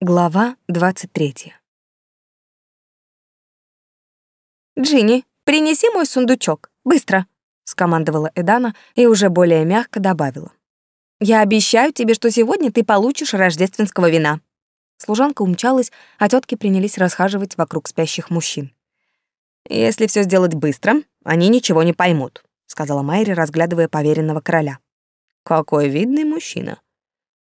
Глава 23. «Джинни, принеси мой сундучок, быстро!» — скомандовала Эдана и уже более мягко добавила. «Я обещаю тебе, что сегодня ты получишь рождественского вина». Служанка умчалась, а тетки принялись расхаживать вокруг спящих мужчин. «Если все сделать быстро, они ничего не поймут», — сказала Майри, разглядывая поверенного короля. «Какой видный мужчина».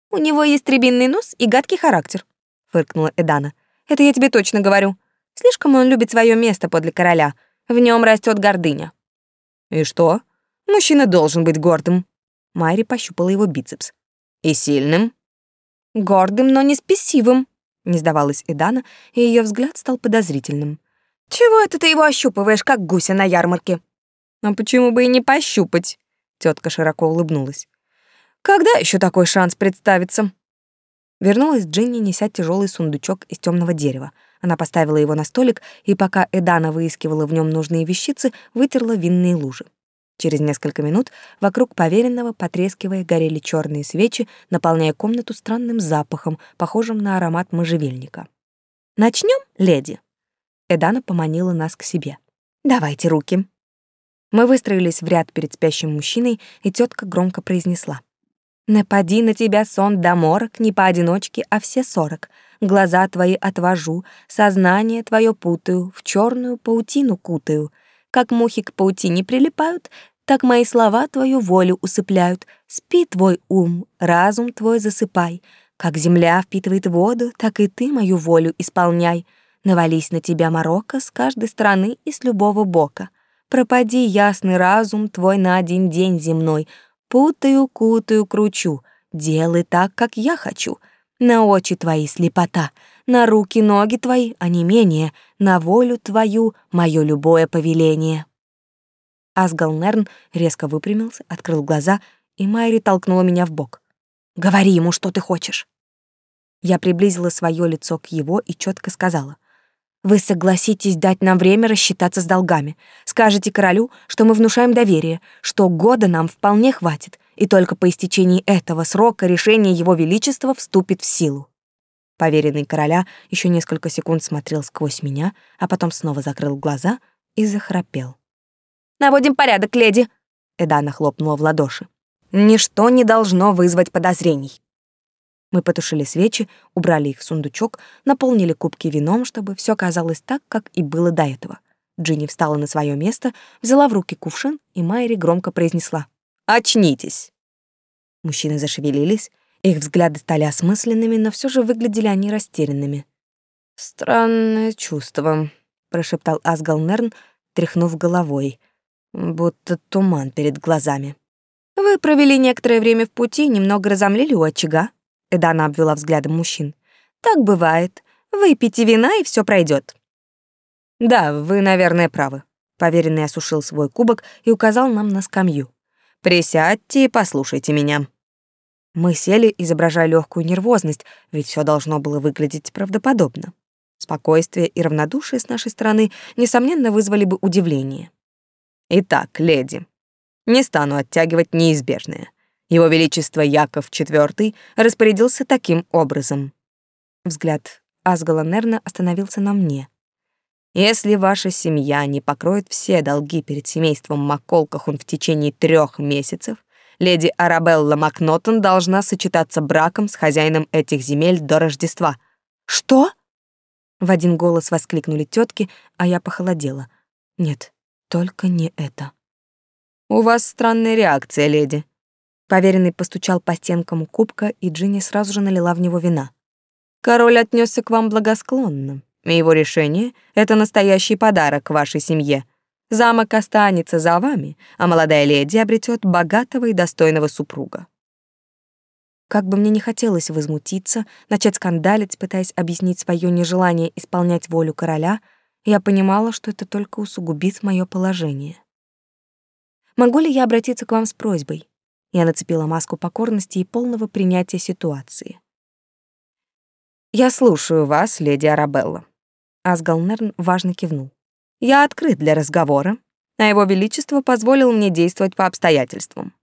«У него есть рябинный нос и гадкий характер», фыркнула Эдана. Это я тебе точно говорю. Слишком он любит свое место подле короля. В нем растет гордыня. И что? Мужчина должен быть гордым. Майри пощупала его бицепс. И сильным. Гордым, но не спесивым, не сдавалась Эдана, и ее взгляд стал подозрительным. Чего это ты его ощупываешь, как гуся на ярмарке? А почему бы и не пощупать? Тетка широко улыбнулась. Когда еще такой шанс представится? Вернулась Джинни, неся тяжелый сундучок из темного дерева. Она поставила его на столик, и пока Эдана выискивала в нем нужные вещицы, вытерла винные лужи. Через несколько минут вокруг поверенного, потрескивая, горели черные свечи, наполняя комнату странным запахом, похожим на аромат можжевельника. Начнем, леди?» Эдана поманила нас к себе. «Давайте руки». Мы выстроились в ряд перед спящим мужчиной, и тетка громко произнесла. Напади на тебя сон до морок, не поодиночке, а все сорок. Глаза твои отвожу, сознание твое путаю, в черную паутину кутаю. Как мухи к паутине прилипают, так мои слова твою волю усыпляют. Спи твой ум, разум твой засыпай. Как земля впитывает воду, так и ты мою волю исполняй. Навались на тебя морока с каждой стороны и с любого бока. Пропади ясный разум твой на один день земной — Путаю, кутаю, кручу. Делай так, как я хочу. На очи твои слепота, на руки, ноги твои, а не менее, на волю твою мое любое повеление. Асгалнерн резко выпрямился, открыл глаза, и Майри толкнула меня в бок. «Говори ему, что ты хочешь». Я приблизила свое лицо к его и четко сказала. Вы согласитесь дать нам время рассчитаться с долгами. Скажете королю, что мы внушаем доверие, что года нам вполне хватит, и только по истечении этого срока решение его величества вступит в силу. Поверенный короля еще несколько секунд смотрел сквозь меня, а потом снова закрыл глаза и захрапел. «Наводим порядок, леди!» Эдана хлопнула в ладоши. «Ничто не должно вызвать подозрений. Мы потушили свечи, убрали их в сундучок, наполнили кубки вином, чтобы все казалось так, как и было до этого. Джинни встала на свое место, взяла в руки кувшин, и Майри громко произнесла «Очнитесь!». Мужчины зашевелились, их взгляды стали осмысленными, но все же выглядели они растерянными. «Странное чувство», — прошептал Асгалнерн, тряхнув головой, будто туман перед глазами. «Вы провели некоторое время в пути, немного разомлели у очага?» Эдана обвела взглядом мужчин. Так бывает. Выпейте вина, и все пройдет. Да, вы, наверное, правы. Поверенный осушил свой кубок и указал нам на скамью. Присядьте и послушайте меня. Мы сели, изображая легкую нервозность, ведь все должно было выглядеть правдоподобно. Спокойствие и равнодушие с нашей стороны, несомненно, вызвали бы удивление. Итак, леди, не стану оттягивать неизбежное. Его Величество Яков IV распорядился таким образом. Взгляд Асгала Нерна остановился на мне. Если ваша семья не покроет все долги перед семейством Макколкахун в течение трех месяцев, леди Арабелла Макнотон должна сочетаться браком с хозяином этих земель до Рождества. Что? В один голос воскликнули тетки, а я похолодела. Нет, только не это. У вас странная реакция, леди, Поверенный постучал по стенкам кубка, и Джинни сразу же налила в него вина. Король отнесся к вам благосклонно. И его решение — это настоящий подарок вашей семье. Замок останется за вами, а молодая леди обретет богатого и достойного супруга. Как бы мне не хотелось возмутиться, начать скандалить, пытаясь объяснить свое нежелание исполнять волю короля, я понимала, что это только усугубит мое положение. Могу ли я обратиться к вам с просьбой? Я нацепила маску покорности и полного принятия ситуации. «Я слушаю вас, леди Арабелла». Асгалнерн важно кивнул. «Я открыт для разговора, а его величество позволил мне действовать по обстоятельствам».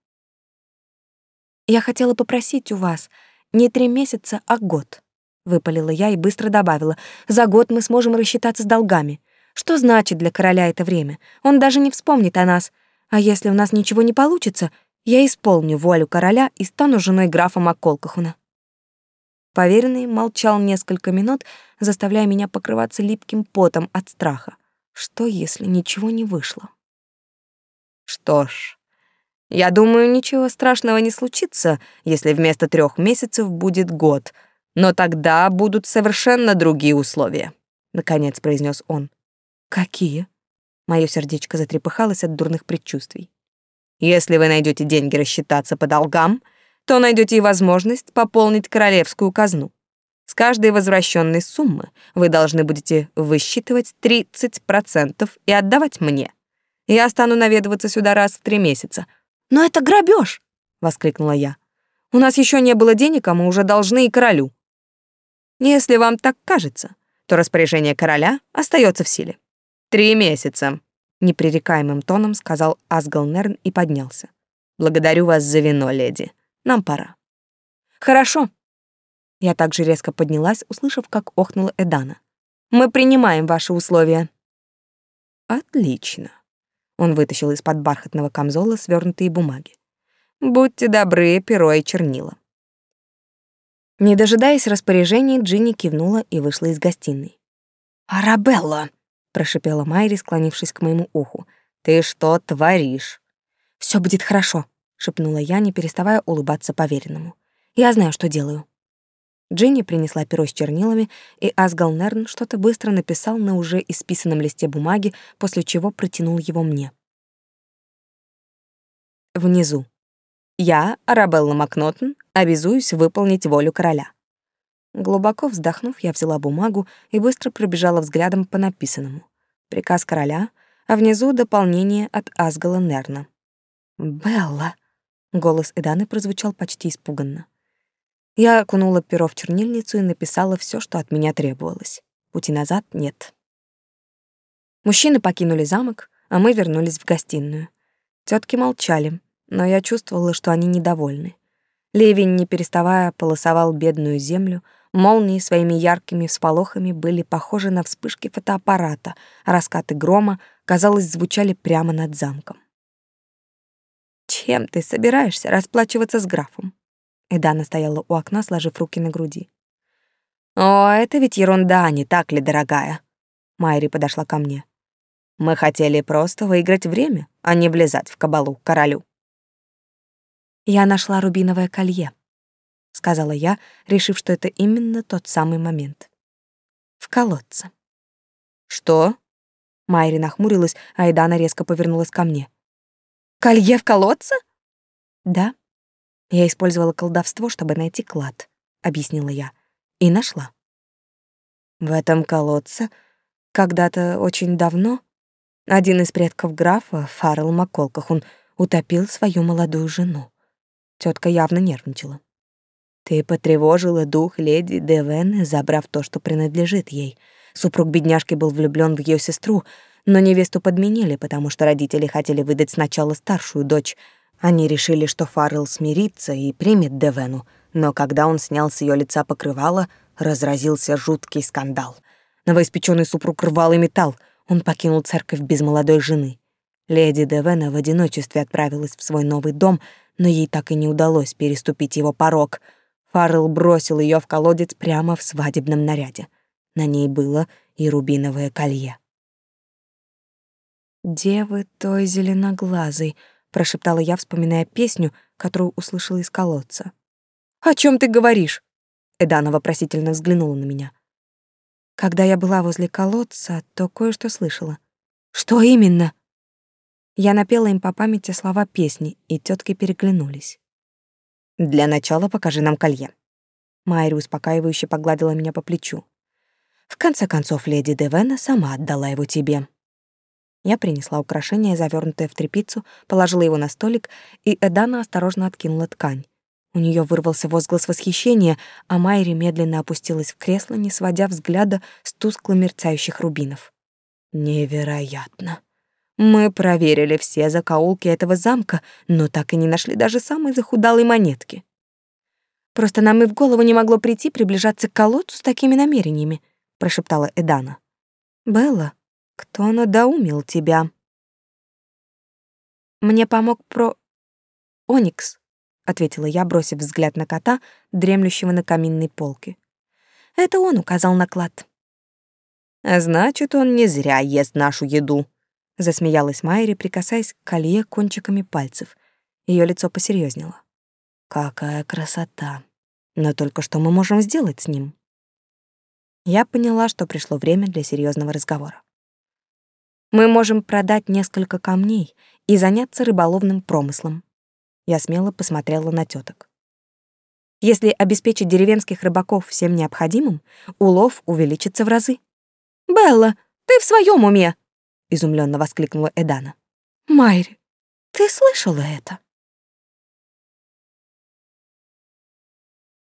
«Я хотела попросить у вас не три месяца, а год». выпалила я и быстро добавила. За год мы сможем рассчитаться с долгами. Что значит для короля это время? Он даже не вспомнит о нас. А если у нас ничего не получится, я исполню волю короля и стану женой графа Макколкахуна. Поверенный молчал несколько минут, заставляя меня покрываться липким потом от страха. Что, если ничего не вышло? Что ж, я думаю, ничего страшного не случится, если вместо трех месяцев будет год, но тогда будут совершенно другие условия, наконец произнес он. Какие? Моё сердечко затрепыхалось от дурных предчувствий. Если вы найдете деньги рассчитаться по долгам, то найдете и возможность пополнить королевскую казну. С каждой возвращенной суммы вы должны будете высчитывать 30% и отдавать мне. Я стану наведываться сюда раз в три месяца. Но это грабеж! воскликнула я. У нас еще не было денег, а мы уже должны и королю. Если вам так кажется, то распоряжение короля остается в силе. Три месяца, непререкаемым тоном сказал Асгалнерн и поднялся. Благодарю вас за вино, леди. Нам пора. Хорошо. Я также резко поднялась, услышав, как охнула Эдана. Мы принимаем ваши условия. Отлично. Он вытащил из-под бархатного камзола свернутые бумаги. Будьте добры, перо и чернила. Не дожидаясь распоряжений, Джинни кивнула и вышла из гостиной. «Арабелла!» Прошипела Майри, склонившись к моему уху. Ты что творишь? Все будет хорошо, шепнула я, не переставая улыбаться поверенному. Я знаю, что делаю. Джинни принесла перо с чернилами, и Асгал Нерн что-то быстро написал на уже исписанном листе бумаги, после чего протянул его мне. Внизу. Я, Арабелла Макнотон, обязуюсь выполнить волю короля. Глубоко вздохнув, я взяла бумагу и быстро пробежала взглядом по написанному. Приказ короля, а внизу дополнение от Асгала Нерна. «Белла!» — голос Эданы прозвучал почти испуганно. Я окунула перо в чернильницу и написала все, что от меня требовалось. Пути назад нет. Мужчины покинули замок, а мы вернулись в гостиную. Тетки молчали, но я чувствовала, что они недовольны. Ливень, не переставая, полосовал бедную землю, молнии своими яркими всполохами были похожи на вспышки фотоаппарата, а раскаты грома, казалось, звучали прямо над замком. «Чем ты собираешься расплачиваться с графом?» Эдана стояла у окна, сложив руки на груди. «О, это ведь ерунда, не так ли, дорогая?» Майри подошла ко мне. «Мы хотели просто выиграть время, а не влезать в кабалу королю». Я нашла рубиновое колье, сказала я, решив, что это именно тот самый момент. В колодце. Что? Майри нахмурилась, а Эдана резко повернулась ко мне. Колье в колодце? Да. Я использовала колдовство, чтобы найти клад, объяснила я, и нашла. В этом колодце когда-то очень давно один из предков графа, Фаррелл Макколках, он утопил свою молодую жену. Тетка явно нервничала. Ты потревожила дух леди Девен, забрав то, что принадлежит ей. Супруг бедняжки был влюблён в её сестру, но невесту подменили, потому что родители хотели выдать сначала старшую дочь. Они решили, что Фаррелл смирится и примет Девену, но когда он снял с её лица покрывало, разразился жуткий скандал. Новоиспечённый супруг рвал и металл, он покинул церковь без молодой жены. Леди Девена в одиночестве отправилась в свой новый дом, но ей так и не удалось переступить его порог. Фаррелл бросил ее в колодец прямо в свадебном наряде. На ней было и рубиновое колье. «Девы той зеленоглазой», — прошептала я, вспоминая песню, которую услышала из колодца. «О чем ты говоришь?» Эдана вопросительно взглянула на меня. Когда я была возле колодца, то кое-что слышала. «Что именно?» Я напела им по памяти слова песни, и тетки переглянулись. «Для начала покажи нам колье». Майри успокаивающе погладила меня по плечу. «В конце концов, леди Девена сама отдала его тебе». Я принесла украшение, завернутое в тряпицу, положила его на столик, и Эдана осторожно откинула ткань. У нее вырвался возглас восхищения, а Майри медленно опустилась в кресло, не сводя взгляда с тускло мерцающих рубинов. «Невероятно!» Мы проверили все закоулки этого замка, но так и не нашли даже самой захудалой монетки. Просто нам и в голову не могло прийти приближаться к колодцу с такими намерениями, прошептала Эдана. Белла, кто надоумил тебя? Мне помог про Оникс, ответила я, бросив взгляд на кота, дремлющего на каминной полке. Это он указал на клад. Значит, он не зря ест нашу еду, засмеялась Майри, прикасаясь к колье кончиками пальцев. Ее лицо посерьезнело. Какая красота! Но только что мы можем сделать с ним? Я поняла, что пришло время для серьезного разговора. Мы можем продать несколько камней и заняться рыболовным промыслом. Я смело посмотрела на теток. Если обеспечить деревенских рыбаков всем необходимым, улов увеличится в разы. «Белла, ты в своем уме?» — изумленно воскликнула Эдана. «Майри, ты слышала это?»